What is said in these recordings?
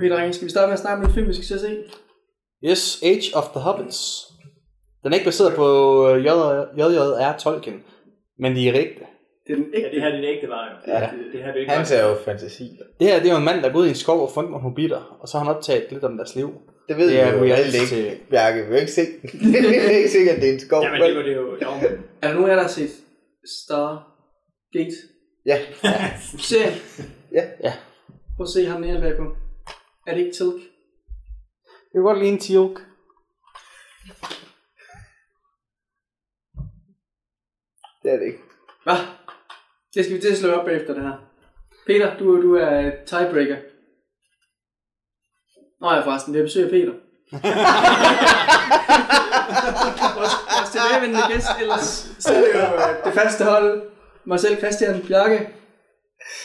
Okay, drenge, skal vi starte med at snakke om en film, vi skal til at se? Yes, Age of the Hobbits. Den er ikke baseret på øh, J.J.R. Tolkien, men de er rigtige. Det er den Ja, ægte. det her er det ægte var jo. Ja. Det, det her er ikke Han ser jo fantasi. Det her det er jo en mand, der er gået i en skov og fundet nogle hobitter, og så har han optaget lidt om deres liv. Det ved Det vi er jo reality reelt til- ikke. Bjarke, vi er ikke sikkert. det er ikke sikkert, at det er en skov. Jamen, det var det jo. Jo, men- Er der nogen af jer, der har set Stargate? Ja. Serien? Ja. Ja. Prøv at se ham nede bagpå. Er det ikke Tilk? Det kan godt lide en Teal'c. Det er det ikke. Hvad? Det skal vi til at slå op bagefter det her. Peter, du, du er tiebreaker. Nå ja, forresten, vi har besøg af Peter. vores, vores tilbagevendende gæst, ellers så er det jo øh, det faste hold. Mig selv, Christian, Bjarke,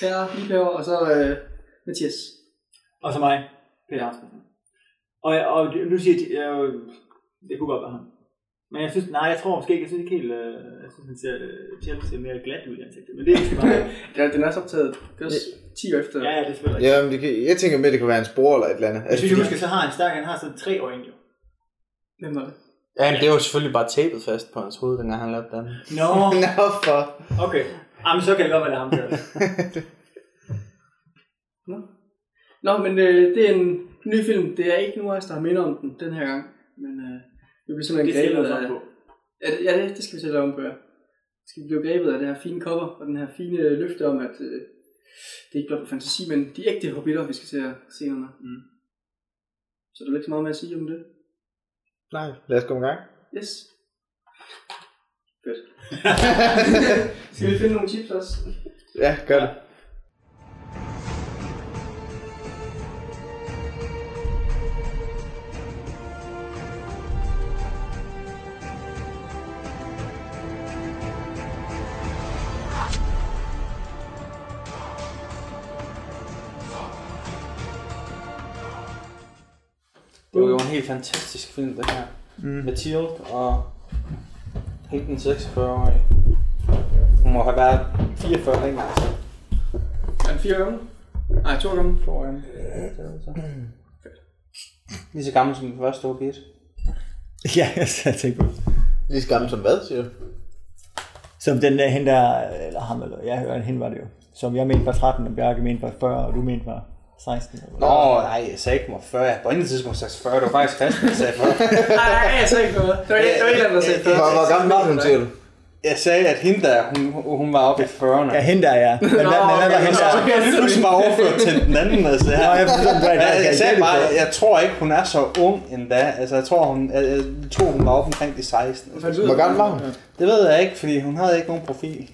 her, Liebhaver, og så øh, Mathias. Og så mig, Peter Rasmussen. Og, jeg- og nu siger de, jeg, jo- det kunne godt være ham. Men jeg synes, nej, jeg tror måske ikke, jeg synes ikke helt, øh, jeg synes, han ser, øh, Chelsea ser mere glat ud i ansigtet. Men det er måske bare, Ja, den er så optaget. Det er også 10 år efter. ja, ja, det er selvfølgelig. Ja, men det kan, jeg tænker med, at det kan være en bror eller et eller andet. Hvis vi husker, så har han stærk, han har sådan tre øjne jo. Hvem var det? Ja, men det var selvfølgelig bare tapet fast på hans hoved, dengang han lavede den. Nå, Nå, for... okay. Jamen, så kan det godt være, det er ham til. Nå, men øh, det er en ny film. Det er ikke os, der har minder om den den her gang. Men øh, vi bliver simpelthen Det grebet op af... på. Ja, det, ja det, det skal vi sætte om på, ja. Vi skal blive grebet af det her fine cover, og den her fine løfte om, at øh, det er ikke blot på fantasi, men de ægte hobitter, vi skal se her senere. Mm. Så der er ikke så meget med at sige om det. Nej, lad os komme i gang. Yes. Fedt. skal vi finde nogle chips også? Ja, gør det. Det fantastisk film, det her. Mm. Med Teal'c og helt den 46-årige. Hun må have været 44 længere. Altså. Er den fire gange? Nej, to gange. To år. Lige så gammel som den første Hobbit. Ja, jeg sad tænkte på. Lige så gammel som hvad, siger du? Som den der, hende der, eller ham, eller jeg hører, hende var det jo. Som jeg mente var 13, og Bjarke mente var 40, og du mente var 16. Eller hvad? Nå, nej, jeg sagde ikke mig 40. Jeg på intet tidspunkt sagt 40. Det var faktisk Christian, der sagde 40. Nej, jeg sagde ikke noget. Det var, det var eller andet, der sagde Hvor, hvor gammel var hun, du? Jeg sagde, at hende der, hun, hun var oppe i 40'erne. Ja, hende der, ja. Men hvad, hvad var hende Så der? bliver jeg lige pludselig bare overført til den anden. Altså, her. Nå, jeg forstår, jeg, jeg jeg sagde bare, jeg tror ikke, hun er så ung endda. Altså, jeg tror, hun, jeg, jeg tror, hun var oppe omkring de 16. Hvor gammel var hun? Det ved jeg ikke, fordi hun havde ikke nogen profil.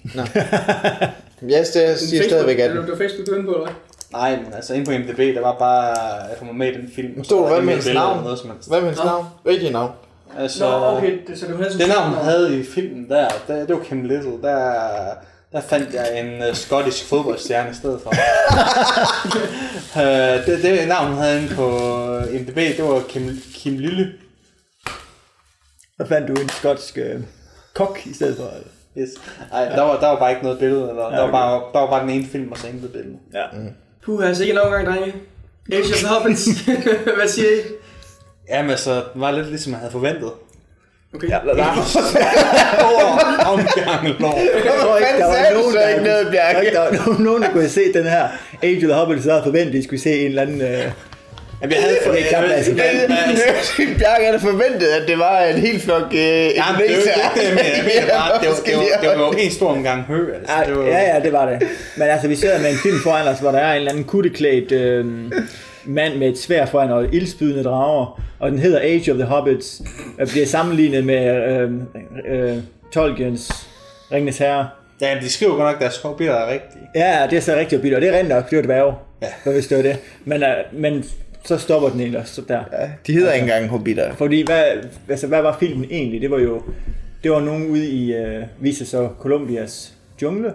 Jeg siger, siger stadigvæk, at Det var Facebook, du på, eller hvad? Nej, men altså inde på MDB, der var bare, at hun var med i den film. Stod der, Så hvad var med hendes navn? Noget, som helst. Hvad med hendes navn? Rigtige navn? Altså, Nå, okay, det, så du havde Det navn, hun havde i filmen der, der, det var Kim Little. Der, der fandt jeg en uh, skottisk fodboldstjerne i stedet for. uh, det, det navn, hun havde inde på MDB, det var Kim, Kim Lille. Så fandt du en skotsk øh, kok i stedet for. Yes. Ej, der, var, der var bare ikke noget billede. Eller, der, var okay. bare, der var bare den ene film, og så intet billede. Ja. Puh, altså ikke en omgang, drenge. Age of the Hobbits. Hvad siger I? Jamen altså, det var lidt ligesom jeg havde forventet. Okay. Ja, lad, lad. Over omgang lov. Jeg tror ikke, der var nogen, der, ikke noget, ikke, der var nogen, der kunne have set den her Age of the Hobbit, så havde forventet, at de skulle se en eller anden... Øh, Jamen, jeg havde for, Det er klart, altså. Bjarke havde forventet, at det var en helt flok øh, Ja, men det er jo ikke det, mener. Jeg mener bare, det var, det var, det var jo en stor omgang hø. Altså. Ej, Det var, ja, ja, det var det. Men altså, vi sidder med en film foran os, hvor der er en eller anden kutteklædt øh, mand med et svær foran og ildspydende drager, og den hedder Age of the Hobbits, og bliver sammenlignet med øh, øh, Tolkiens Ringenes Herre. Ja, de skriver godt nok, at deres hobbiter er rigtige. Ja, det er så rigtigt og det er rent nok, det var dværge, Ja. ja. hvis det var det. Men, øh, men så stopper den egentlig også der. Ja, de hedder ikke engang hobitter. Fordi, hvad, altså, hvad var filmen egentlig? Det var jo, det var nogen ude i, øh, viser så Colombias jungle.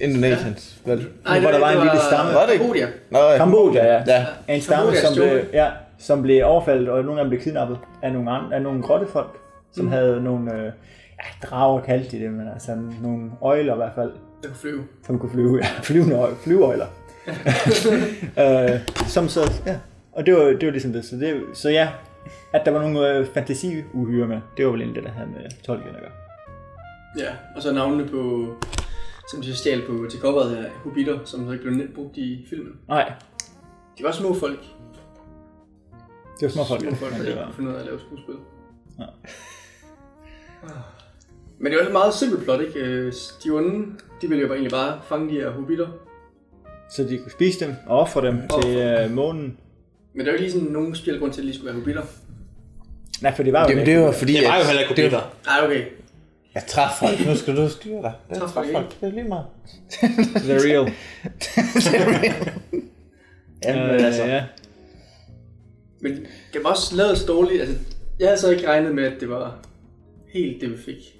Indonesians, vel? Nej, Hvor der var en lille stamme. Var det? Cambodia. Nå, ja. Kambodja, ja. Ja. En stamme, som blev, ja, som blev overfaldet, og nogle af dem blev kidnappet af nogle, andre, af nogle grottefolk, som mm. havde nogle, øh, ja, drager kaldte de det, men altså nogle øjler i hvert fald, Det kunne flyve. som kunne flyve, ja, flyvende øj, flyveøjler. øh, som så, ja, Og det var, det var ligesom det. Så, det, så ja, at der var nogle øh, fantasiuhyre med, det var vel egentlig det, der havde med tolken at gøre. Ja, og så navnene på, som de stjal på til coveret her, hobitter, som så ikke blev brugt i filmen. Nej, De var små folk. det var små folk. Små folk, der ikke kunne ud af at lave skuespil. Ja. Men det var et meget simpelt plot, ikke? Øh, De onde, de ville jo bare egentlig bare fange de her hobitter. så de kunne spise dem og ofre dem Ofre til øh, månen. Men der er jo ikke lige sådan nogen speciel grund til, at de skulle være hobitter. Nej, for det var jo Jamen, det var fordi, Det var jo heller ikke det hobitter. Nej, okay. Jeg træf folk. Nu skal du styre dig. Det er Træf folk, folk. Det er lige meget. The real. Jamen, øh, altså. ja. Men det var også lavet så dårligt. Altså, jeg havde så ikke regnet med, at det var helt det, vi fik.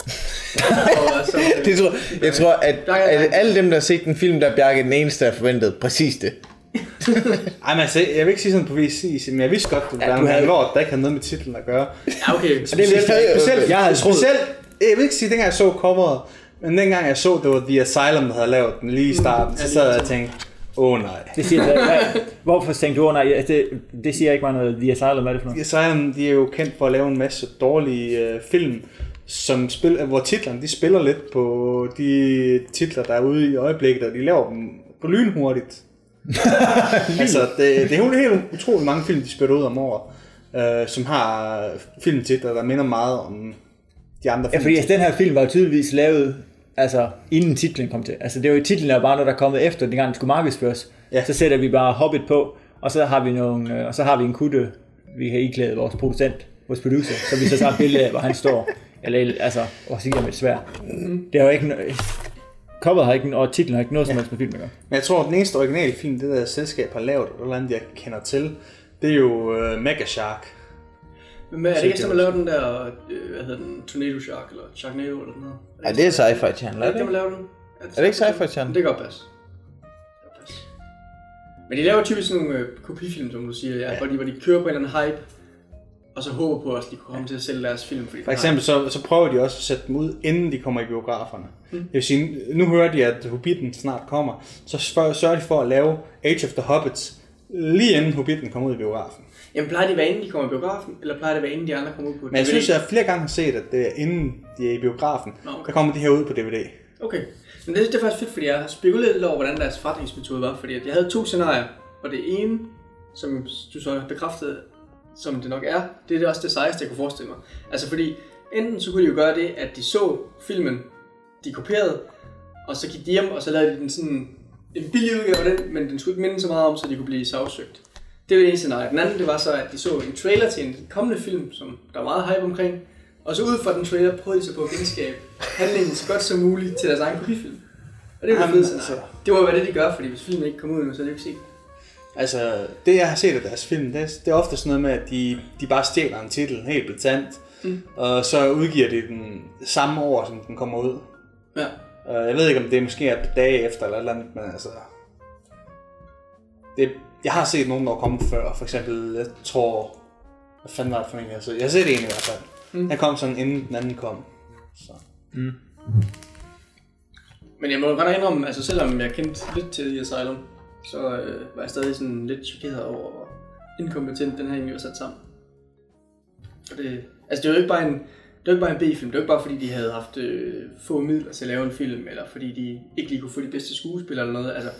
Og så, Det tror, jeg tror, at, at alle dem, der har set den film, der er Bjarke den eneste, der har forventet præcis det. Ej, men altså, jeg vil ikke sige sådan på vis, men jeg vidste godt, at der Ja, noget havde- lort, der ikke havde noget med titlen at gøre. Ja, okay. Specielt, specielt, Jeg havde troet- specielt, jeg vil ikke sige, dengang jeg så coveret, men dengang jeg så, det var The Asylum, der havde lavet den lige i starten, så sad jeg og tænkte, åh oh, nej. Det siger jeg, hvorfor tænkte du, oh, nej, det, det siger ikke mig noget, The Asylum, hvad er det for noget? The Asylum, de er jo kendt for at lave en masse dårlige øh, film, som spil, hvor titlerne de spiller lidt på de titler, der er ude i øjeblikket, og de laver dem på lynhurtigt. altså, det, det er jo helt utroligt mange film, de spiller ud om året, øh, som har filmtitler, der minder meget om de andre Ja, film. fordi altså, den her film var jo tydeligvis lavet, altså inden titlen kom til. Altså det var jo titlen er bare noget, der er kommet efter, dengang den skulle markedsføres. Ja. Så sætter vi bare Hobbit på, og så har vi nogle, øh, og så har vi en kutte, vi har iklædet vores producent, vores producer, så vi så tager et billede af, hvor han står, eller altså, og så giver med et svær. Det er jo ikke, no- coveret har ikke, og titlen har ikke noget som helst med filmen at gøre. Men jeg tror, at den eneste originale film, det der selskab har lavet, eller andet, jeg kender til, det er jo uh, Mega Shark. Men er det ikke som at lave den der, øh, hvad hedder den, Tornado Shark, eller Sharknado, eller sådan noget? Ja, det er Sci-Fi Channel, Er er det det ikke der laver den? Er det ikke Sci-Fi Channel? Det kan godt passe. Det. Men de laver typisk sådan nogle øh, kopifilm, som du siger, ja, hvor, de, hvor de kører på en eller anden hype, og så håber på, at de kunne komme til at sælge deres film. Fordi For eksempel så, så prøver de også at sætte dem ud, inden de kommer i biograferne. Mm. Det vil sige, nu hører de, at Hobbiten snart kommer, så sørger de for at lave Age of the Hobbits, lige inden Hobbiten kommer ud i biografen. Jamen plejer det at være inden de kommer i biografen, eller plejer det at være inden de andre kommer ud på Men jeg synes, jeg flere gange har set, at det er inden de er i biografen, Nå, okay. der kommer de her ud på DVD. Okay. Men det, det er faktisk fedt, fordi jeg har spekuleret lidt over, hvordan deres forretningsmetode var. Fordi at jeg havde to scenarier, og det ene, som du så har bekræftet, som det nok er, det er det også det sejeste, jeg kunne forestille mig. Altså fordi, enten så kunne de jo gøre det, at de så filmen, de kopierede, og så gik de hjem, og så lavede de den sådan en billig udgave af den, men den skulle ikke minde så meget om, så de kunne blive sagsøgt. Det var det ene scenarie. Den anden, det var så, at de så en trailer til en kommende film, som der var meget hype omkring, og så ud fra den trailer prøvede de så på at genskabe handlingen så godt som muligt til deres egen kopifilm. Og det var fede altså- scenarie. Det var jo, hvad det de gør, fordi hvis filmen ikke kommer ud nu, så er det jo ikke set. Altså, det jeg har set af deres film, det er, det er ofte sådan noget med, at de, de bare stjæler en titel helt betant, mm. og så udgiver de den samme år, som den kommer ud. Ja. Uh, jeg ved ikke, om det måske er et par dage efter eller et eller andet, men altså... Det, jeg har set nogen, der er kommet før. For eksempel, jeg tror... Hvad fanden var det for en, jeg set? Jeg har set en i hvert fald. Mm. Jeg kom sådan, inden den anden kom. Så. Men jeg må jo godt indrømme, altså selvom jeg kendte lidt til The Asylum, så øh, var jeg stadig sådan lidt chokeret over, hvor inkompetent den her egentlig var sat sammen. Og det, altså det er jo ikke bare en, det er jo ikke bare en B-film, det er jo ikke bare fordi de havde haft øh, få midler til at lave en film, eller fordi de ikke lige kunne få de bedste skuespillere eller noget. Altså,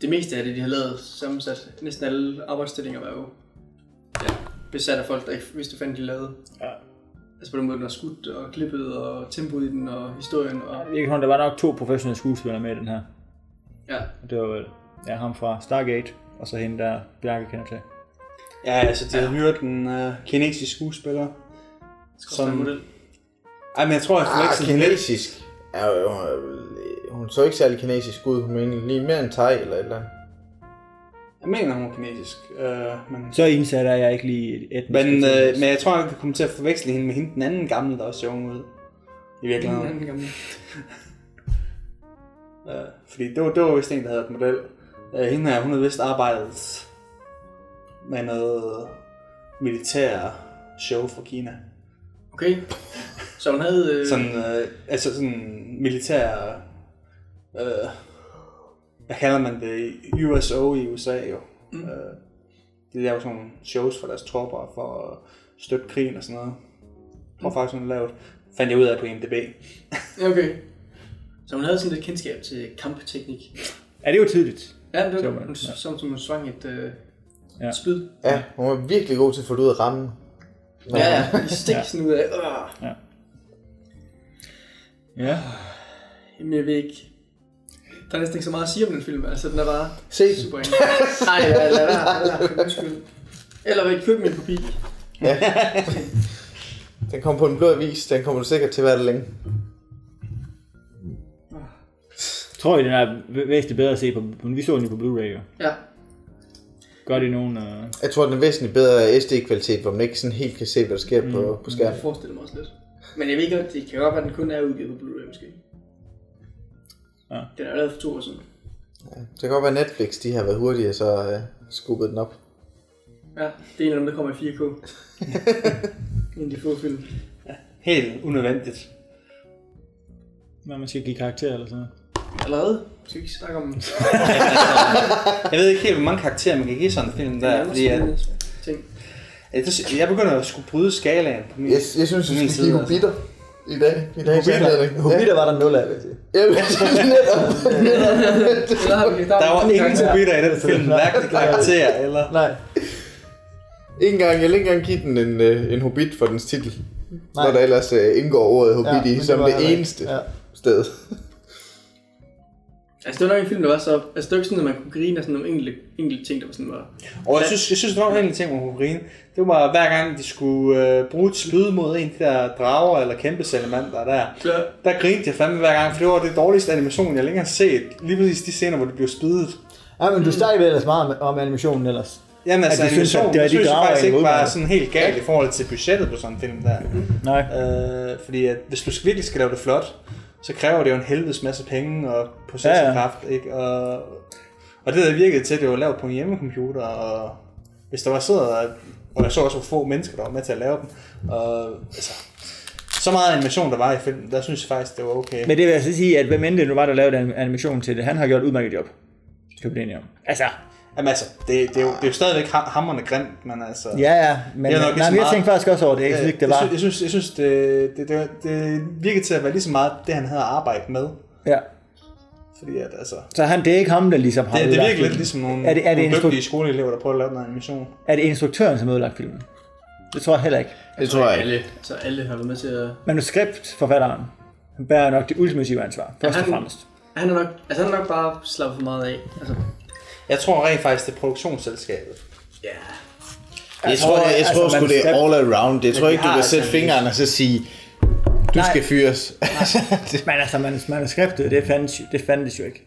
det meste af det, de har lavet sammensat, næsten alle arbejdsstillinger var jo ja, besat af folk, der ikke vidste, hvad de lavede. Ja. Altså på den måde, den var skudt og klippet, og tempoet i den, og historien, og Jeg kan der var nok to professionelle skuespillere med i den her. Ja, Det var ja, ham fra Stargate, og så hende der Bjarke kender til. Ja, altså de havde hyret en uh, kinesisk skuespiller. som model. Ej, men jeg tror, jeg Ah, forveksler den lidt. kinesisk. Ja, jo, hun så ikke særlig kinesisk ud. Hun mener lige mere en thai eller et eller andet. Jeg mener, hun er kinesisk. Uh, men Så indsat er jeg ikke lige et Men, øh, men jeg tror, jeg kan komme til at forveksle hende med hende den anden gamle, der også ser ung ud. I virkeligheden. anden gamle. Uh, fordi det var, det var vist en, der havde et model. Uh, hende her, hun havde vist arbejdet med noget militær show for Kina. Okay. Så hun havde... Øh, Sådan, uh, altså sådan militær... Uh, hvad kalder man det? USO i USA jo. Mm. Uh, de laver sådan nogle shows for deres tropper, for at støtte krigen og sådan noget. Jeg tror faktisk, hun har lavet. Fandt jeg ud af på IMDb. Okay. Så hun havde sådan lidt kendskab til kampteknik. Er det jo tydeligt? Ja, det Så var hun, ja. som, som hun svang et øh, Ja. ja. spyd. Ja, hun var virkelig god til at få det ud af rammen. Ja, ja. De stik sådan ud af. Øh. Ja. Jamen, jeg ved ikke. Der er næsten ikke så meget at sige om den film. Altså, den er bare Se super enkelt. Nej, lad være, lad være, lad være, for guds skyld. Eller vil købe min kopi. Ja. Den kommer på den blå avis. Den kommer du sikkert til at være der længe. Tror I, den er væ- væsentligt bedre at se på, vi så den jo på Blu-ray jo. Ja. Gør det nogen, uh... Jeg tror, den er væsentligt bedre SD-kvalitet, hvor man ikke sådan helt kan se, hvad der sker på, på Jeg skærmen. forestiller mig også lidt. Men jeg ved godt, det kan godt være, at den kun er udgivet på Blu-ray måske. Ja. Den er lavet for to år siden. Det kan godt være, Netflix de har været hurtige, så uh, skubbet den op. Ja, det er en af dem, der kommer i 4K. en af de få film. Helt unødvendigt. Hvad man skal give karakter eller sådan noget. Allerede? Skal vi ikke snakke om Jeg ved ikke helt, hvor mange karakterer man kan give sådan en film der, fordi at, jeg begynder at skulle bryde skalaen på min, Jeg, jeg synes, min skal give side, altså. i dag. I dag Hobitter, Hobitter var der 0 af, vil jeg sige. Ja, netop. Der, var ingen hobitter i den film, hverken karakterer eller... Nej. Ikke engang, jeg vil ikke engang give den en, øh, en hobbit for dens titel. Nej. Når der ellers øh, indgår ordet hobbit Ja, i, som det, eneste Ja. sted. Altså, det var nok en film, der var så... Altså, det var ikke sådan, at man kunne grine af sådan nogle enkelte, enkelte ting, der var sådan var... Og jeg synes, jeg synes, der var en ting med Wolverine. Det var hver gang, de skulle øh, bruge et spyd mod en af de der drager eller kæmpe salamandre der. Ja. Der grinte jeg fandme hver gang, for det var det dårligste animation, jeg længere har set. Lige præcis de scener, hvor det blev spydet. Ja, men du snakker ellers meget om, om animationen ellers. Jamen altså, At de synes, at det er det de synes jeg faktisk ikke var sådan helt galt i forhold til budgettet på sådan en film der. Nej. Øh, fordi at hvis du virkelig skal lave det flot, så kræver det jo en helvedes masse penge og processorkraft, ja, ja. ikke? Og, og det der virkede til, det var lavet på en hjemmecomputer, og hvis der var siddet, og jeg så også, hvor få mennesker, der var med til at lave dem, og altså, så meget animation, der var i filmen, der synes jeg faktisk, det var okay. Men det vil jeg så sige, at hvem end det nu var, der lavede animation til det, han har gjort et udmærket job. Skal vi om. Altså, Jamen altså, det, det, er, jo, det er jo stadigvæk ham- hamrende grimt, men altså... ja, ja. Men, Det er nok nej, men jeg tænkte faktisk også over det. Jeg synes ikke, det jeg, var. synes, jeg synes, jeg synes det, det, det, det virkede til at være lige så meget det, han havde arbejdet med. Ja. Fordi at, altså, Så han, det er ikke ham, der ligesom har det, det virker lidt ligesom nogle, Er det- er det nogle instru- dygtige skoleelever, der prøver at lave en animation. Er det instruktøren, som har ødelagt filmen? Det tror jeg heller ikke. Det tror jeg ikke. Alle, så alle har været med til at... Manuskriptforfatteren bærer nok det ultimative ansvar, først og han- fremmest. Han er nok, altså han er nok bare slappet for meget af. Altså, Jeg tror rent faktisk, det er produktionsselskabet. ja. Jeg tror, jeg, jeg altså, tror sgu, det er all around. Jeg tror ikke, du kan altså sætte en- fingeren og så sige, du Nej. skal fyres. Men altså, manus- manuskriptet, det fandtes, jo, det fandtes jo ikke.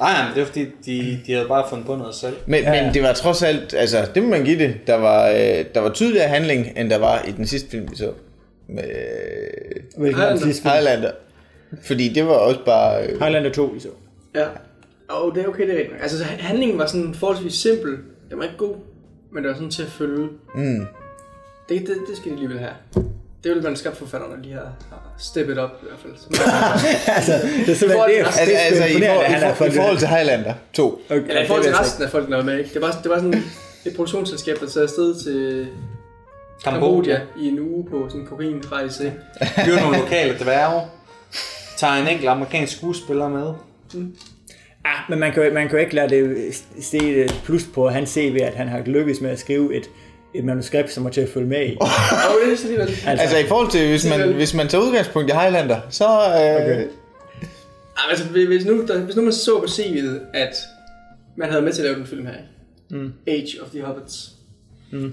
Nej, men det er fordi, de, de havde bare fundet på noget selv. Men, Ja, ja. men det var trods alt, altså det må man give det, der var, øh, der var tydeligere handling, end der var i den sidste film, vi så. Med var Highlander. sidste film? Highlander. Fordi det var også bare... Øh, Highlander 2, vi så. Ja. Og oh, det er okay, det er rigtigt. Altså, handlingen var sådan forholdsvis simpel. Den var ikke god, men det var sådan til at følge. mm. Det, det, det skal de alligevel have. Det ville man skabe forfatterne lige har, steppet op i hvert fald. Så, altså, det er simpelthen, det Altså, det er altså i, for, i, forhold til Highlander 2. Okay, eller i forhold til resten af folk, der var med. Ikke? Det, var, det var sådan et produktionsselskab, der tager afsted til Kambodja i en uge på sådan en kokainrejse. ikke? Hyrer nogle lokale dværge. Tager en enkelt amerikansk skuespiller med. Ah, men man kan, jo- man kan jo ikke lade det et plus på hans CV, at han har lykkes med at skrive et, et manuskript, som var til at følge med i. Og det er så alligevel. Altså i forhold til, hvis man, hvis man tager udgangspunkt i Highlander, så... Øh, Okay. altså, hvis nu, der, hvis nu man så på CV'et, at man havde med til at lave den film her? Mm. Age of the Hobbits.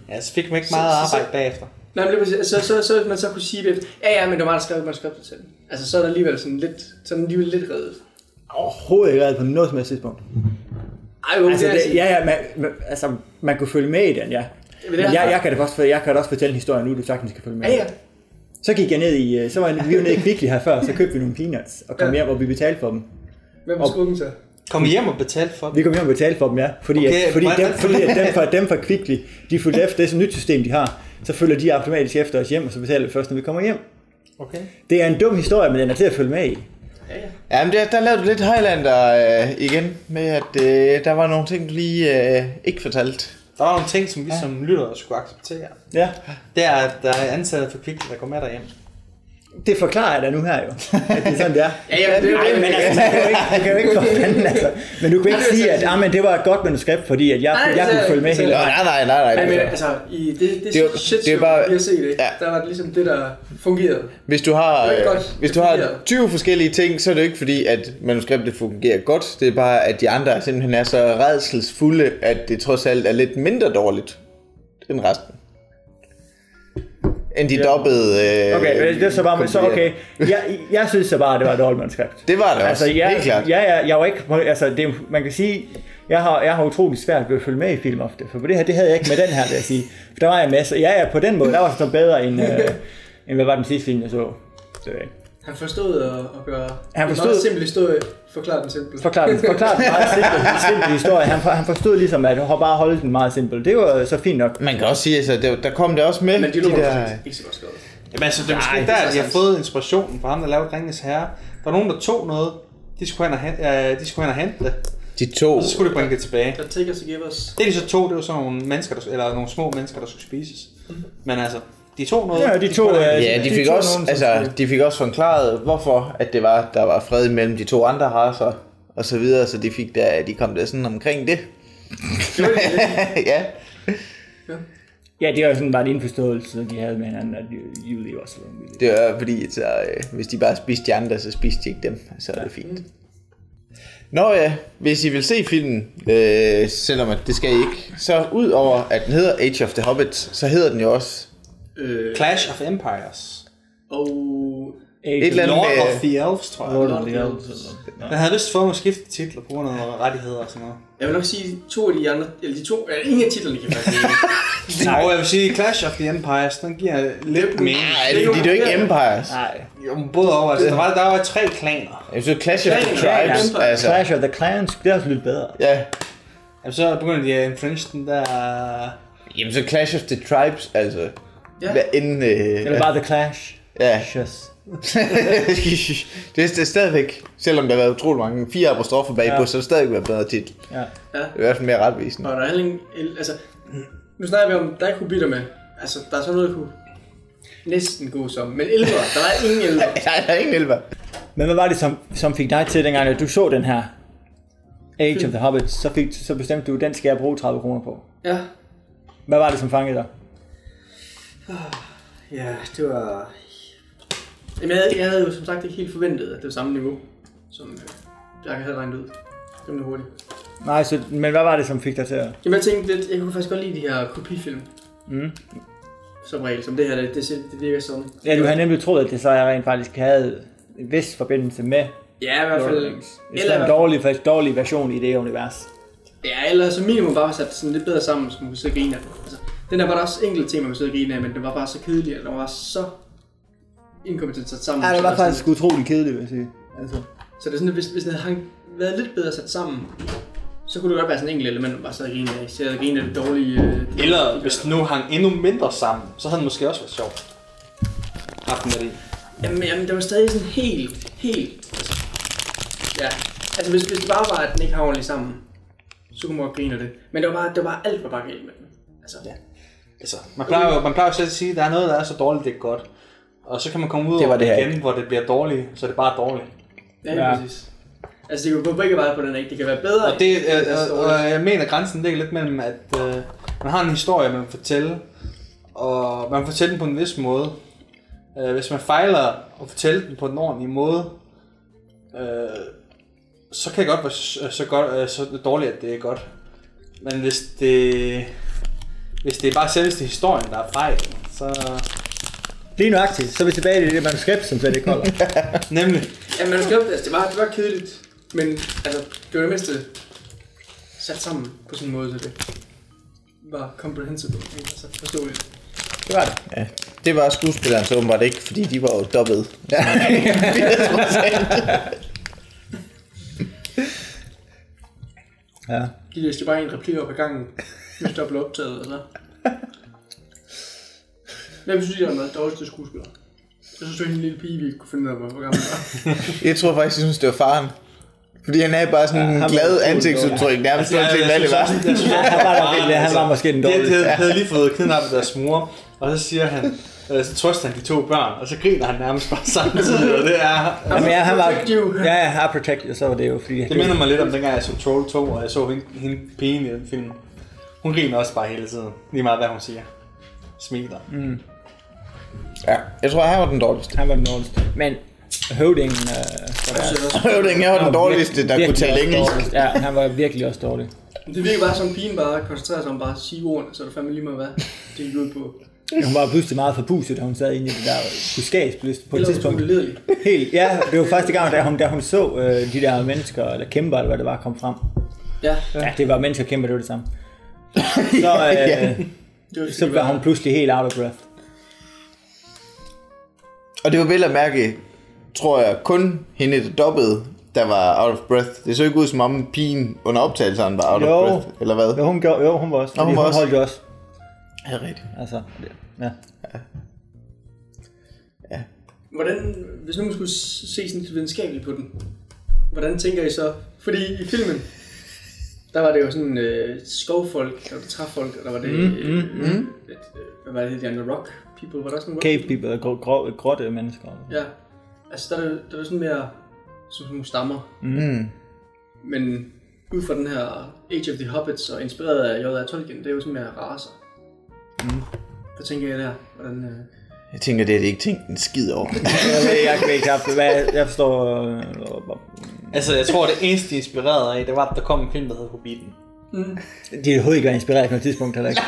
Ja, så fik man ikke meget Så- så- arbejde bagefter. Nej, men det er så, så, så, så, man så kunne sige det, ja, ja, men det var mig, der skrev manuskriptet til den. Altså, så er der alligevel sådan lidt, så er den alligevel lidt reddet. Overhovedet ikke reddet på noget som helst tidspunkt. Ej, jo, Altså, det, det, ja, ja, man, man, altså, man kunne følge med i den, ja. Men det jeg, jeg, kan da også, jeg kan da også fortælle en historie nu, du sagtens kan følge med. Ja, ja. Så gik jeg ned i, øh, så var vi var nede i Kvickly her før, så købte vi nogle peanuts og kom Ja. hjem, og vi betalte for dem. Hvem skrev den til? Kom hjem og betale for det. Vi kom hjem og betalte for dem, ja. Fordi, Okay, at, fordi, hvordan- dem, fordi at dem, fra, dem fra Kvickly, de fulgte efter, det er sådan et nyt system, de har. Så følger de automatisk efter os hjem, og så betaler vi først, når vi kommer hjem. Okay. Det er en dum historie, men den er til at følge med i. Ja, ja. Ja, men der, der lavede du lidt Highlander øh, igen, med at øh, der var nogle ting, du lige øh, ikke fortalte. Der var nogle ting, som vi som lyttere skulle acceptere. Ja, Det er, at der er ansatte for Kvickly, der går med derhjem. Det forklarer jeg da nu her jo. At det er sådan, det er. Ja, ja, det er Nej, men altså, man kan jo ikke, man kan jo ikke for fanden, altså. Men du kan ikke det sige, at ah, men det var et godt manuskript, fordi at jeg, Nej, jeg det kunne følge med det er- hele vejen. nej, nej, nej, nej. Nej, men altså. i det, det, Det er jo- shit, det er bare- vi har set, ikke? Ja. der var det ligesom det, der fungerede. Hvis du har, Det godt. hvis Det du har fungerer. 20 forskellige ting, så er det jo ikke fordi, at manuskriptet fungerer godt. Det er bare, at de andre simpelthen er så redselsfulde, at det trods alt er lidt mindre dårligt end resten. End de ja. dobbede... Øh, Okay, det er så bare, så okay. Jeg, jeg synes så bare, det var et dårligt manuskript. Det var det også, Altså, jeg, helt klart. Ja, ja, jeg var ikke, altså, det, man kan sige, jeg har, jeg har utrolig svært ved at følge med i film ofte, for på det her, det havde jeg ikke med den her, vil jeg sige. For der var jeg med, så ja, ja, på den måde, der var så bedre end, øh, end hvad var den sidste film, jeg så. Det ved jeg ikke. Han forstod at, at gøre Han en forstod- meget simpel historie. Forklar den simpelt. Forklar den, forklar den meget simpel, simpel historie. Han, for- han forstod ligesom, at han bare holdt den meget simpel. Det var så fint nok. Man kan også sige, at altså, der, kom det også med, Men de de der... ikke så godt skrevet. Jamen altså, det er måske der, er at de har fået inspirationen fra ham, der lavede Ringens Herre. Der var nogen, der tog noget, de skulle hen og hente, øh, de skulle hen og hente det, De to... og så skulle de bringe det tilbage. Der take us give us. Det de så tog, det var sådan nogle mennesker, der, eller nogle små mennesker, der skulle spises. Men altså, de tog noget. Ja, de tog, skulle have- øh, Ja, de de fik, tog også, nogen, altså, de fik også forklaret, hvorfor at det var, der var fred mellem de to andre raser og så videre, så de fik der, de kom der sådan omkring det. ja, Ja, det var sådan bare en indforståelse, de havde med hinanden, at Julie også var en det var fordi, at så, øh, hvis de bare spiste de andre, så spiste de ikke dem, så er det fint. Nå ja, hvis I vil se filmen, øh, selvom at det skal I ikke, så ud over at den hedder Age of the Hobbits, så hedder den jo også Øh, Clash of Empires. og... et eller andet Lord med... of the Elves, tror jeg. Lord of the Elves. Elves. Den havde vist fået nogle skiftet titler på grund af nogle rettigheder og sådan noget. Jeg vil nok sige, to af de andre... Eller de to... Ja, ingen af titlerne kan faktisk ikke. Og jeg vil sige, Clash of the Empires, den giver lidt mening. Nej, det er det er jo ikke Empires. Nej. Jo, både over, altså, der var, der var tre klaner. Jeg synes, Clash of the Clash, Tribes, altså... Clash of the Clans, det er også lidt bedre. Ja, Jamen, så begynder de at infringe den der... jamen så Clash of the Tribes, altså... Ja. Hvad end... Øh, Eller bare The Clash. Ja. Yes. det, er, det er stadigvæk, selvom der har været utrolig mange fire apostrofer bagpå, Ja. så er det stadigvæk været bedre titel. Ja. Ja. Det er i hvert fald mere retvisende. Og der er heller ingen... Altså, nu snakker vi om, der er ikke hobitter med. Altså, der er sådan noget, der kunne næsten gå som. Men elver, der er ingen elver. Nej, der er ingen elver. Men hvad var det, som, som fik dig til, dengang at du så den her Age of the Hobbits, så, fik, så bestemte du, den skal jeg bruge 30 kroner på. Ja. Hvad var det, som fangede dig? Ja, det var... Jamen, jeg, havde- jeg havde jo som sagt ikke helt forventet, at det var samme niveau, som øh, jeg havde regnet ud. Rimelig hurtigt. Nej, så, men hvad var det, som fik dig til at... Jamen, jeg tænkte lidt, jeg kunne faktisk godt lide de her kopifilm. Mm. Som regel, som det her, det, det, det virker som. Ja, du har nemlig troet, at det så rent faktisk havde en vis forbindelse med Ja, i hvert fald. Det Eller, er en dårlig, faktisk dårlig version i det univers. ja, eller som minimum bare sat sådan lidt bedre sammen, så man kunne sidde og grine af den. Den der var der også enkelte ting, man kunne sidde og grine af, men den var bare så kedelig, og den var så inkompetent sat sammen. Ja, det var er faktisk utrolig kedeligt, vil jeg sige. Altså. Sådan, så det er sådan, at hvis, hvis den havde været lidt bedre sat sammen, så kunne det godt være sådan en enkelt element, man bare sad og grine af. Så jeg grinet af det dårlige... øh, Eller de- hvis den nu hang endnu mindre sammen, så havde den måske også været sjov. Haft den med det i. Jamen, jamen, det var stadig sådan helt, helt... Altså, ja, altså hvis, hvis det bare var, at den ikke har ordentligt sammen, så kunne man godt grine af det. Men det var bare, det var alt var bare galt med den. Altså, ja. Altså, man plejer jo man plejer jo selv at sige, at der er noget, der er så dårligt, det er godt. Og så kan man komme ud Det var over det her igen, hvor det bliver dårligt, så er det bare dårligt. Ja, Ja. præcis. Altså, det kan gå begge veje på den, ikke? Det kan være bedre, Og, det, øh, er øh, og jeg mener, at grænsen ligger lidt mellem, at øh, man har en historie, man vil fortælle, og man vil fortælle den på en vis måde. Øh, hvis man fejler at fortælle den på en ordentlig måde, øh, så kan det godt være så, så, godt, øh, så dårligt, at det er godt. Men hvis det, hvis det er bare selveste historien, der er fejl, så... Lige nøjagtigt, så er vi tilbage i det manuskript, som slet ikke holder. Nemlig. Ja, men altså, det var, det var kedeligt, men altså, det var det mindste sat sammen på sådan en måde, så det var comprehensible, ikke? altså forståeligt. Det var det. Ja, det var skuespilleren så åbenbart ikke, fordi de var jo dobbet. Ja. Ja. De læste bare en replik op ad gangen, hvis der blev optaget, eller Hvem synes I, der er den dårligste skuespiller? Jeg synes, det var en lille pige, vi ikke kunne finde ud af, hvor gammel var. Jeg tror faktisk, jeg synes, det var faren. Fordi han havde bare sådan Ja, en han var glad ansigtsudtryk, nærmest uanset hvad det var. Han var, der han var måske den De, de dårligste. havde, havde lige fået kidnappet deres mor, og så siger han, øh, så trøster han de to børn, og så griner han nærmest bare samtidig, og det er... Jamen, ja, han var, ja, ja, I protect you, så var det jo, fordi... Det minder mig lidt om dengang jeg så Troll 2, og jeg så hende, hende pigen i den film. Hun griner også bare hele tiden, lige meget hvad hun siger. Smiler. Mm. Ja, jeg tror, han var den dårligste. Han var den dårligste. Men høvdingen... Øh, Høvdingen, jeg var den dårligste, der kunne tale engelsk. Ja, han var virkelig også dårlig. Det virker bare som pigen bare koncentrerer sig om bare at sige ordene, så er det fandme lige meget hvad det gik ud på. Hun var pludselig meget forpustet, da hun sad inde i det der buskabslyst på et Eller tidspunkt. Helt, ja, det var første gang, da hun, da hun så øh, de der mennesker, eller kæmper, eller hvad det var, kom frem. Ja, Ja, det var mennesker og kæmper, det var det samme. Så, øh, Ja. det var så blev hun pludselig helt out of breath. Og det var vel at mærke, tror jeg, kun hende, der dobbede, der var out of breath. Det så ikke ud som om pigen under optagelserne var out Jo. of breath, eller hvad? Jo, hun, gjorde, jo, hun var også. Nå, hun var hun også. holdt jo også. Ja, rigtigt. Altså, det, ja. Hvordan, hvis nu man skulle se sådan lidt videnskabeligt på den, hvordan tænker I så? Fordi i filmen, der var det jo sådan øh, skovfolk, der var det træfolk, og der var det, mm, mm, mm. Et, øh, hvad var det, de rock people, var der sådan Cave people, grå, grå, gråtte mennesker. Ja, altså der er, det- der er det sådan mere som sådan nogle stammer. Mm. Men ud fra den her Age of the Hobbits og inspireret af J.R. Tolkien, det er jo sådan mere raser. Mm. Hvad tænker jeg der? Hvordan, øh... Jeg tænker, det er det ikke tænkt en skid over. jeg jeg, jeg, hvad, jeg forstår... Øh, Altså, jeg tror, det eneste, de er inspireret af, det var, at der kom en film, der hed Hobbiten. de har overhovedet ikke været inspireret på noget tidspunkt heller ikke.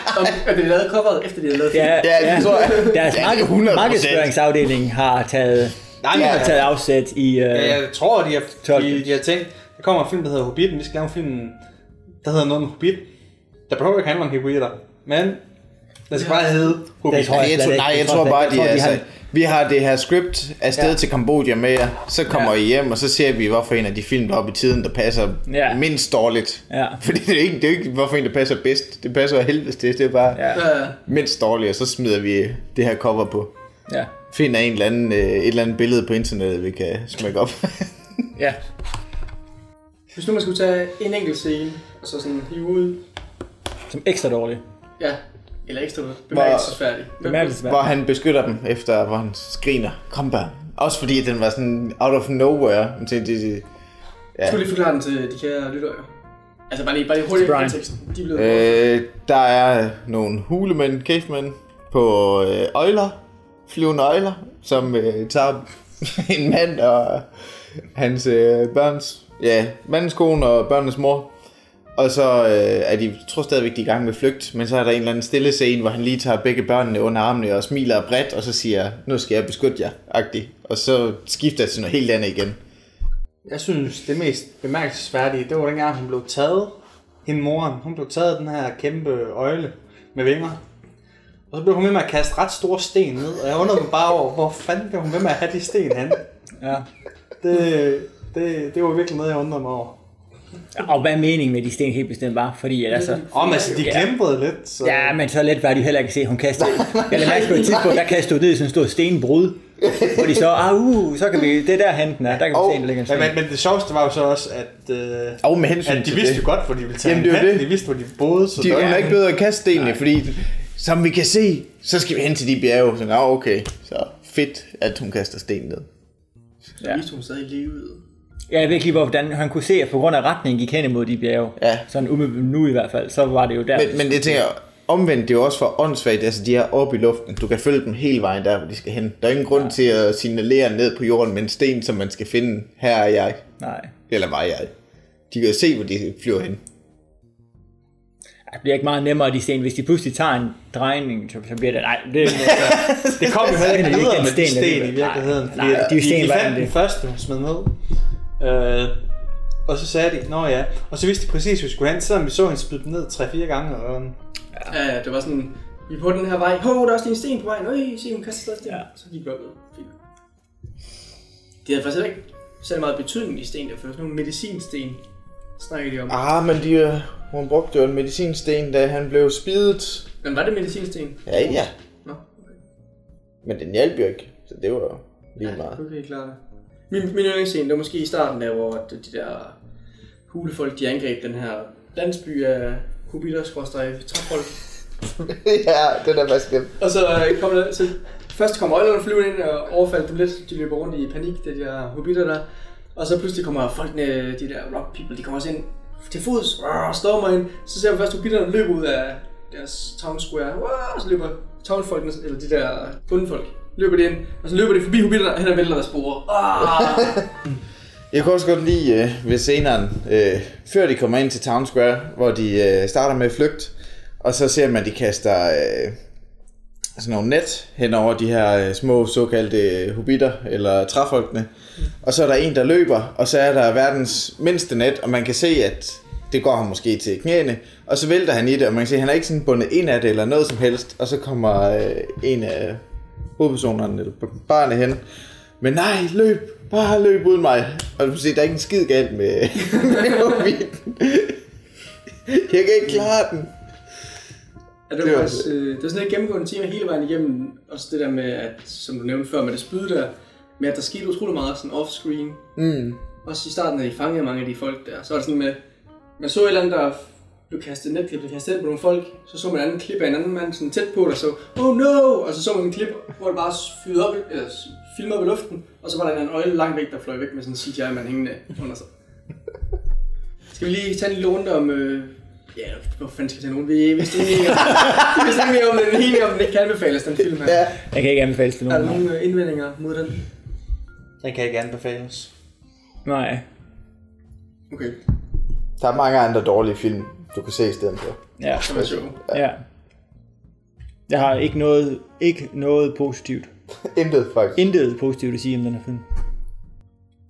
Er det lavet coveret, efter de har lavet Ja, Ja, det tror jeg. Deres Ja, mark- 100%. markedsføringsafdeling har taget, Nej, de men- har taget afsæt i... Øh, Ja, jeg tror, de har, de, de har tænkt, der kommer en film, der hedder Hobbiten, vi skal lave en film, der hedder noget med Hobbit. Der behøver ikke handle om Hobbiter, men den skal bare hedde Hobbit. Det tror jeg Jeg tror, ikke. nej, jeg Jeg tror tror bare. Jeg de altså, vi har det her script afsted Ja. til Kambodja med jer, så kommer Ja. I hjem, og så ser vi, hvorfor en af de film, der er oppe i tiden, der passer Ja. mindst dårligt. Ja. Fordi det er, ikke, det er ikke, hvorfor en, der passer bedst. Det passer af helvedes til. Det er bare Ja. Ja, mindst dårligt, og så smider vi det her cover på. ja. Finder en eller anden, øh, et eller andet billede på internettet, vi kan smække op. ja. hvis nu man skulle tage en enkelt scene, og så sådan hive ud, Som ekstra dårlig. ja, eller ekstra bemærkelsesværdig. hvor Bemærkelsesværdigt. han beskytter dem efter, hvor han skriner. Kom bare. Også fordi den var sådan out of nowhere. Jeg tænkte, det, det, Jeg skulle lige forklare den til de kære lyttere. Altså bare lige, bare lige hurtigt konteksten. De er øh, Øh, der er nogle hulemænd, cavemen, på øh, øjler, flyvende øjler, som øh, tager en mand og hans øh, børns, ja, mandens kone og børnenes mor. Og så øh, er de, jeg tror stadigvæk, de er i gang med flygt, men så er der en eller anden stille scene, hvor han lige tager begge børnene under armene og smiler bredt, og så siger, nu skal jeg beskytte jer, agtigt. Og så skifter det til noget helt andet igen. Jeg synes, det mest bemærkelsesværdige, det var dengang, hun blev taget. Hende moren, hun blev taget den her kæmpe øjle med vinger. Og så blev hun ved med at kaste ret store sten ned, og jeg undrede mig bare over, hvor fanden blev hun ved med at have de sten hen? Ja. Det, det, det var virkelig noget, jeg undrede mig over. Og hvad er meningen med de sten helt bestemt var? Fordi at altså... Om altså, de Ja. glemte lidt, så... Ja, men så let var de jo heller ikke at se, at hun kastede. Jeg lader mærke på et tidspunkt, der kastede ned i sådan en stor stenbrud. Hvor de så, ah, uh, så kan vi, det er der henten er, der kan vi se, en, der ligger en sten. Ja, men, men det sjoveste var jo så også, at, øh, Og med hensyn at de vidste det. jo godt, hvor de ville tage Jamen, det er jo hen. det. De vidste, hvor de boede. Så De er ikke bedre at kaste stenene, fordi som vi kan se, så skal vi hen til de bjerge. Så, ja, okay, så fedt, at hun kaster sten ned. Så viste hun stadig livet. Ja, jeg ved ikke lige, hvordan han kunne se, at på grund af retningen gik hen imod de bjerge. Ja. Sådan ude nu i hvert fald, så var det jo der. Men, men jeg tænker, omvendt, det er jo også for åndssvagt, altså de er oppe i luften. Du kan følge dem hele vejen der, hvor de skal hen. Der er ingen grund ja. til at signalere ned på jorden med en sten, som man skal finde. Her er jeg, Nej, eller var jeg. De kan se, hvor de flyver hen. det bliver ikke meget nemmere, de sten. Hvis de pludselig tager en drejning, så, bliver det... Nej, det, det kom jo heller ikke Det er ikke videre en med de sten sten i virkeligheden. Nej, nej, at de de, sten de fandt det. den første, hun smed ned. Øh, og så sagde de, nå ja. Og så vidste de præcis, hvor vi skulle hen, selvom vi så hende spytte dem ned 3-4 gange. Og, Ja, ja, det var sådan, vi er på den her vej. Hov, der er også lige en sten på vejen. Øj, se, hun kaster stadig sten. Ja. Så gik vi op med. Fint. De havde faktisk ikke særlig meget betydning i sten, der for sådan nogle medicinsten snakker de om. Ah, men de, øh, hun brugte jo en medicinsten, da han blev spidet. Men var det medicinsten? Ja, ja. Nå, okay. Men den hjalp jo ikke, så det var jo lige meget. Okay, klart. Min, min yndlingssten, det var måske i starten der, hvor de der hulefolk, de angreb den her landsby af hobitter skråstrej træfolk. ja, den er faktisk skæmt. Og så øh, kommer der, så først kommer øjlerne flyvende ind og overfalder dem lidt. De løber rundt i panik, de der hobitter der. Og så pludselig kommer folkene, de der rock people, de kommer også ind til fods og stormer ind. Så ser vi først hobitterne løbe ud af deres town square. Og så løber townfolkene, eller de der bundefolk, løber de ind. Og så løber de forbi hobitterne og hen og vælter deres spore. Ah! Jeg kan også godt lide øh, ved scenen, øh, før de kommer ind til Town Square, hvor de øh, starter med flygt, og så ser man, at de kaster øh, sådan nogle net hen over de her øh, små såkaldte øh, hobitter, eller træfolkene. Og så er der en, der løber, og så er der verdens mindste net, og man kan se, at det går ham måske til knæene, og så vælter han i det, og man kan se, at han er ikke sådan bundet ind af det, eller noget som helst, og så kommer øh, en af hovedpersonerne, eller barnet hen, men nej, løb, bare løb uden mig. Og du se, der er ikke en skid galt med, med. Jeg kan ikke klare den. Ja, det Det var var- faktisk, øh, det var sådan et gennemgående tema hele vejen igennem. Også det der med, at, som du nævnte før, med det spyd der, med at der skete utrolig meget sådan off-screen. Mm. Også i starten, da de fangede mange af de folk der, så var det sådan med, man så et eller andet, der blev kastet net, blev kastet ind på nogle folk, så så man en anden klip af en anden mand sådan tæt på, der så, oh no, og så så man en klip, hvor det bare fyrede op, eller filmet op i luften, og så var der en øjle langt væk, der fløj væk med sådan en CGI-mand hængende under sig. Skal vi lige tage en lille runde om, øh, ja, hvor fanden skal vi tage nogen? Vi vidste ikke mere, vi vidste ikke mere om den, enige om den ikke kan anbefales, den film her. Ja. Jeg kan ikke anbefale til Er der nogen. nogle øh, indvendinger mod den? Den kan ikke anbefales. Nej. Okay, Der er mange andre dårlige film, du kan se i stedet for. Ja. det var ja. Jeg har ikke noget, ikke noget positivt. Intet faktisk. Intet positivt at sige om den her film.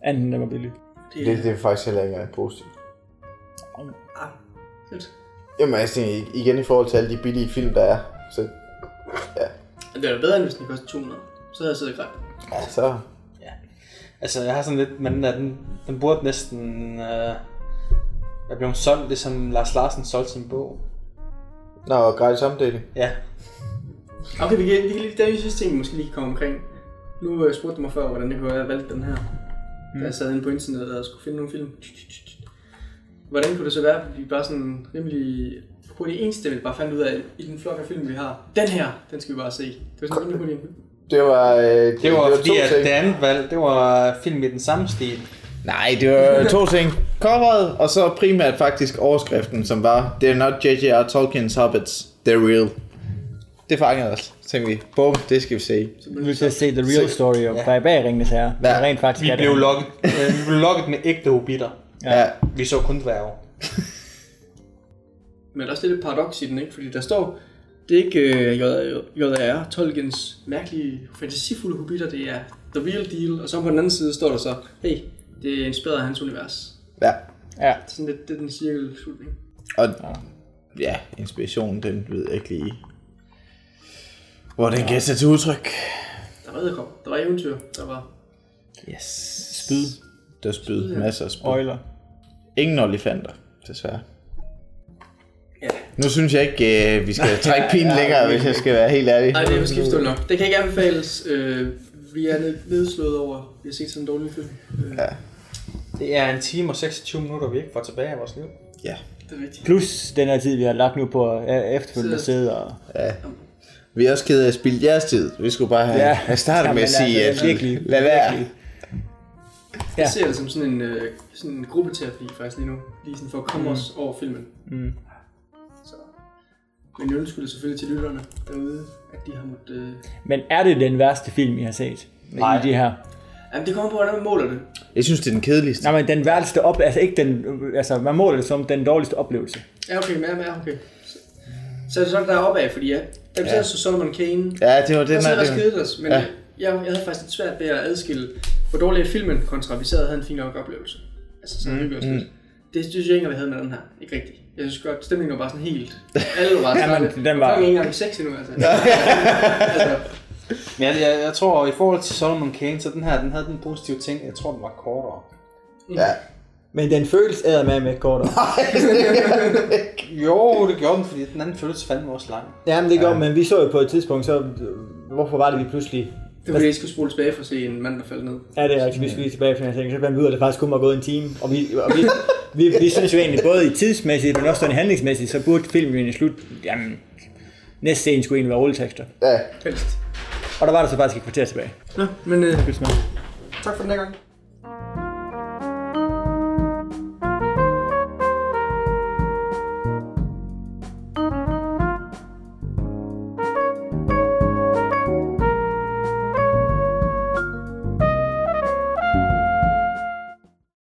Anden end den var billig. Det, Det, det er faktisk heller ikke engang positivt. ah, fedt. Jamen, jeg tænker igen i forhold til alle de billige film, der er. Så, Det er da bedre, end hvis den kostede 200. Så havde jeg siddet grædt. ja, så... Altså, jeg har sådan lidt, men den, den, den burde næsten øh, være blevet solgt, ligesom Lars Larsen solgte sin bog. Nå, gratis omdeling. Ja, Okay, vi kan, vi kan lige, der er sidste ting, vi måske lige kan komme omkring. Nu øh, spurgte du mig før, hvordan det kunne være, at jeg valgte den her. Mm. Da jeg sad inde på internettet og skulle finde nogle film. Hvordan kunne det så være, at vi bare sådan rimelig hurtigt enstemmigt bare fandt ud af, i den flok af film, vi har, den her, den skal vi bare se. Det var sådan rimelig hurtigt. Det var... Øh, det, det var, fordi, to at ting. det andet valg, det var film i den samme stil. Nej, det var to ting. Coveret, og så primært faktisk overskriften, som var They're not J.J.R. Tolkien's hobbits, they're real. Det fangede os. Så tænkte vi, bum, det skal vi se. Vi vil til at se The Real Story og der er bag Ringenes Herre. Ja. Ja. Rent faktisk Vi er det. blev lokket, øh, vi blev lokket med ægte hobitter. Ja. ja. Vi så kun dværge. Men der er også lidt et paradoks i den, ikke? Fordi der står, det er ikke uh, J.R. Tolkiens mærkelige, fantasifulde hobitter, det er the real deal. Og så på den anden side står der så, hey, det er inspireret af hans univers. Ja. Ja. Sådan lidt, det er den cirkelslutning. Og ja, inspirationen, den ved jeg ikke lige, hvor den gav sig til udtryk. Der var edderkop, der var eventyr, der var... Yes. Spyd. Der er spyd, masser af spyd. Øjler. Ingen olifanter, desværre. Ja. Nu synes jeg ikke, øh, vi skal trække pinen længere, hvis jeg skal være helt ærlig. Nej, det er måske forståeligt nok. Det kan ikke anbefales. Øh, vi er ned- nedslået over, vi har set sådan en dårlig film. Øh, Ja. Det er en time og 26 minutter, vi ikke får tilbage af vores liv. Ja. Det er rigtigt. Plus den her tid, vi har lagt nu på øh, efterfølgende sidde og... ja. Vi er også kede af at spilde jeres tid. Vi skulle bare have, Ja. ja. have startet med at sige, altså, at virkelig, lad være. virkelig. Jeg Ja. ser det som sådan en, øh, sådan en gruppeterapi faktisk lige nu. Lige sådan for at komme mm. os over filmen. Mm. Så. Men jeg undskylder selvfølgelig til lytterne derude, at de har måttet... Øh... Men er det den værste film, I har set? Nej. I de her? Jamen det kommer på, hvordan man måler det. Jeg synes, det er den kedeligste. Nej, men den værste op... Altså ikke den... Altså, man måler det som den dårligste oplevelse. Ja, okay, men ja, okay. Så, så er det sådan, der er opad, fordi ja, da vi Ja. så Solomon Kane, Ja, det var det, der så når var det skidt os, men Ja. ja. jeg, jeg havde faktisk lidt svært ved at adskille, hvor dårlig filmen kontra, at vi sad og havde en fin nok oplevelse. Altså sådan mm, mm. lidt. Det synes jeg ikke, vi havde med den her. Ikke rigtigt. Jeg synes godt, stemningen var bare sådan helt... Alle var bare Ja, sådan... men den var- er ikke engang seks endnu, altså. altså men jeg, jeg, jeg tror, i forhold til Solomon Kane, så den her, den havde den positive ting, jeg tror, den var kortere. Ja. Men den føles æder med med kortere. jo, det gjorde den, fordi den anden føles fandme også lang. Ja, men det gjorde ja. men vi så jo på et tidspunkt, så hvorfor var det, vi pludselig det var fordi, jeg skulle spole tilbage for at se en mand, der faldt ned. Ja, det er rigtigt. Vi skulle lige tilbage, for at se, så fandt vi ud af, at det faktisk kun var gået en time. Og vi, og vi, vi, vi synes jo egentlig, både i tidsmæssigt, men også sådan handlingsmæssigt, så burde filmen jo egentlig slut... Jamen, næste scene skulle egentlig være rulletekster. Ja. Helst. Og der var der så faktisk et kvarter tilbage. Nå, men øh, tak for den her gang.